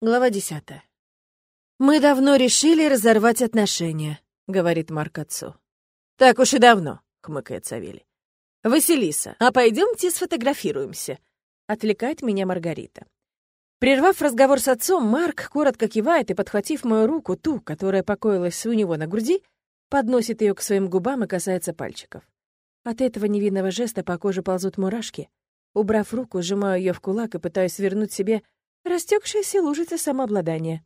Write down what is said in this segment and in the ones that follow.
Глава десятая. «Мы давно решили разорвать отношения», — говорит Марк отцу. «Так уж и давно», — хмыкает Савелий. «Василиса, а пойдемте сфотографируемся», — отвлекает меня Маргарита. Прервав разговор с отцом, Марк коротко кивает и, подхватив мою руку, ту, которая покоилась у него на груди, подносит ее к своим губам и касается пальчиков. От этого невинного жеста по коже ползут мурашки. Убрав руку, сжимаю ее в кулак и пытаюсь вернуть себе растекшаяся лужица самообладания.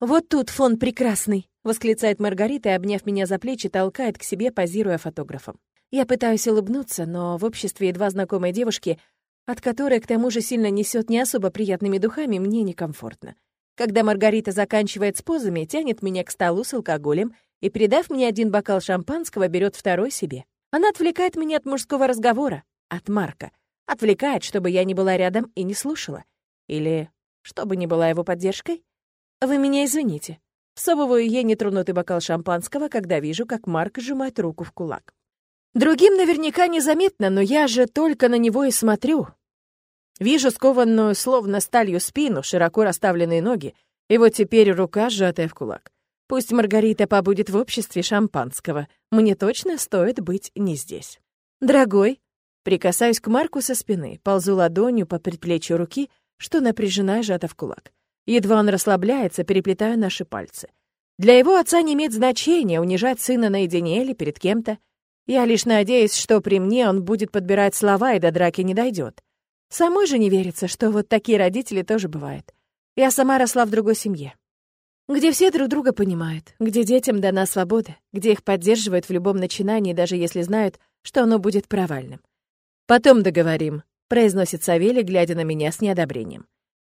«Вот тут фон прекрасный!» — восклицает Маргарита и, обняв меня за плечи, толкает к себе, позируя фотографом. Я пытаюсь улыбнуться, но в обществе едва знакомой девушки, от которой к тому же сильно несет не особо приятными духами, мне некомфортно. Когда Маргарита заканчивает с позами, тянет меня к столу с алкоголем и, передав мне один бокал шампанского, берет второй себе. Она отвлекает меня от мужского разговора, от Марка. Отвлекает, чтобы я не была рядом и не слушала. Или чтобы не была его поддержкой? Вы меня извините. Всовываю ей нетронутый бокал шампанского, когда вижу, как Марк сжимает руку в кулак. Другим наверняка незаметно, но я же только на него и смотрю. Вижу скованную, словно сталью спину, широко расставленные ноги, и вот теперь рука, сжатая в кулак. Пусть Маргарита побудет в обществе шампанского. Мне точно стоит быть не здесь. Дорогой, прикасаюсь к Марку со спины, ползу ладонью по предплечью руки — что напряжена и сжата в кулак. Едва он расслабляется, переплетаю наши пальцы. Для его отца не имеет значения унижать сына наедине или перед кем-то. Я лишь надеюсь, что при мне он будет подбирать слова и до драки не дойдет. Самой же не верится, что вот такие родители тоже бывают. Я сама росла в другой семье, где все друг друга понимают, где детям дана свобода, где их поддерживают в любом начинании, даже если знают, что оно будет провальным. Потом договорим, произносит Савелий, глядя на меня с неодобрением.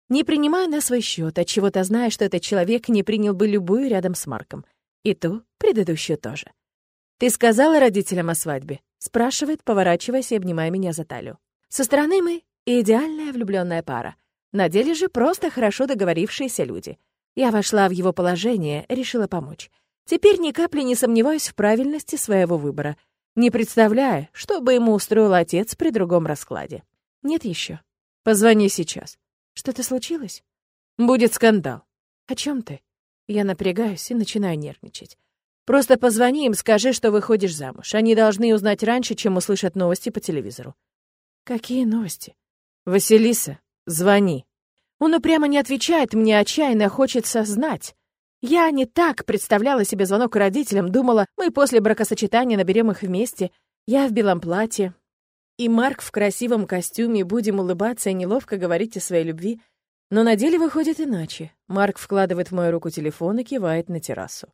Не принимая на свой счет, от чего то зная, что этот человек не принял бы любую рядом с Марком. И ту, предыдущую тоже. «Ты сказала родителям о свадьбе?» — спрашивает, поворачиваясь и обнимая меня за талию. Со стороны мы — идеальная влюбленная пара. На деле же просто хорошо договорившиеся люди. Я вошла в его положение, решила помочь. Теперь ни капли не сомневаюсь в правильности своего выбора, не представляя, что бы ему устроил отец при другом раскладе. Нет еще. Позвони сейчас. Что-то случилось? Будет скандал. О чем ты? Я напрягаюсь и начинаю нервничать. Просто позвони им, скажи, что выходишь замуж. Они должны узнать раньше, чем услышат новости по телевизору. Какие новости? Василиса, звони. Он упрямо не отвечает, мне отчаянно хочется знать. Я не так представляла себе звонок родителям, думала, мы после бракосочетания наберем их вместе. Я в белом платье, и Марк в красивом костюме будем улыбаться и неловко говорить о своей любви. Но на деле выходит иначе. Марк вкладывает в мою руку телефон и кивает на террасу.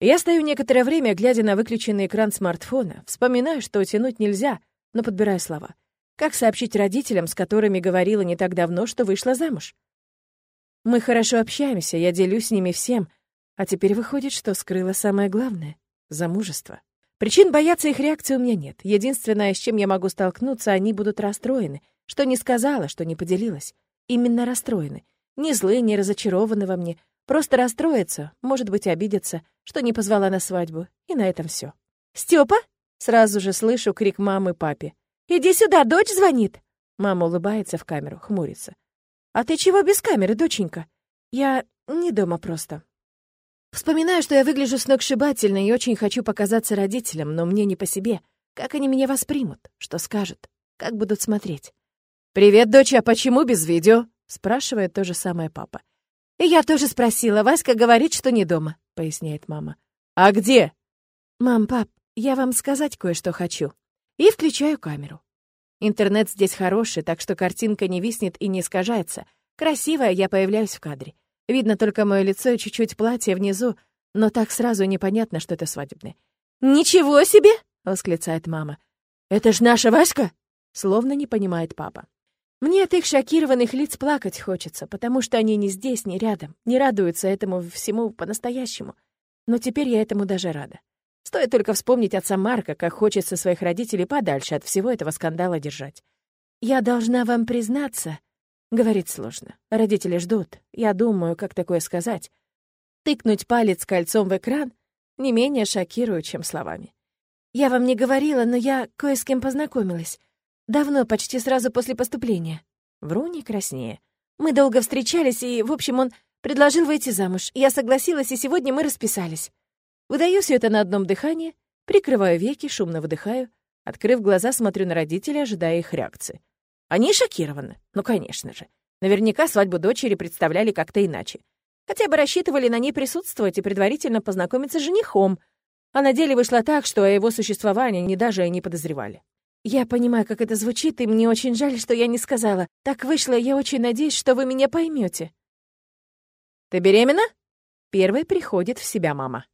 Я стою некоторое время, глядя на выключенный экран смартфона, вспоминаю, что тянуть нельзя, но подбираю слова. Как сообщить родителям, с которыми говорила не так давно, что вышла замуж? Мы хорошо общаемся, я делюсь с ними всем, а теперь выходит, что скрыла самое главное — замужество. Причин бояться их реакции у меня нет. Единственное, с чем я могу столкнуться, они будут расстроены. Что не сказала, что не поделилась. Именно расстроены. Не злые, не разочарованы во мне. Просто расстроятся, может быть, обидятся, что не позвала на свадьбу. И на этом все. «Степа?» Сразу же слышу крик мамы папе. «Иди сюда, дочь звонит!» Мама улыбается в камеру, хмурится. «А ты чего без камеры, доченька?» «Я не дома просто». Вспоминаю, что я выгляжу сногсшибательно и очень хочу показаться родителям, но мне не по себе. Как они меня воспримут? Что скажут? Как будут смотреть? «Привет, дочь, а почему без видео?» — спрашивает то же самое папа. «И я тоже спросила. Васька говорит, что не дома», — поясняет мама. «А где?» «Мам, пап, я вам сказать кое-что хочу». И включаю камеру. Интернет здесь хороший, так что картинка не виснет и не искажается. Красивая, я появляюсь в кадре. Видно только мое лицо и чуть-чуть платье внизу, но так сразу непонятно, что это свадебное. «Ничего себе!» — восклицает мама. «Это ж наша Васька!» — словно не понимает папа. Мне от их шокированных лиц плакать хочется, потому что они не здесь, не рядом, не радуются этому всему по-настоящему. Но теперь я этому даже рада. Стоит только вспомнить отца Марка, как хочется своих родителей подальше от всего этого скандала держать. Я должна вам признаться, Говорить сложно. Родители ждут. Я думаю, как такое сказать. Тыкнуть палец кольцом в экран не менее шокирует, чем словами. Я вам не говорила, но я кое с кем познакомилась. Давно, почти сразу после поступления. Вру не краснее. Мы долго встречались, и, в общем, он Предложил выйти замуж. Я согласилась, и сегодня мы расписались. Выдаю все это на одном дыхании, прикрываю веки, шумно выдыхаю. Открыв глаза, смотрю на родителей, ожидая их реакции. Они шокированы. Ну, конечно же. Наверняка свадьбу дочери представляли как-то иначе. Хотя бы рассчитывали на ней присутствовать и предварительно познакомиться с женихом. А на деле вышло так, что о его существовании они даже и не подозревали. Я понимаю, как это звучит, и мне очень жаль, что я не сказала. Так вышло, я очень надеюсь, что вы меня поймете. Ты беременна? Первой приходит в себя мама.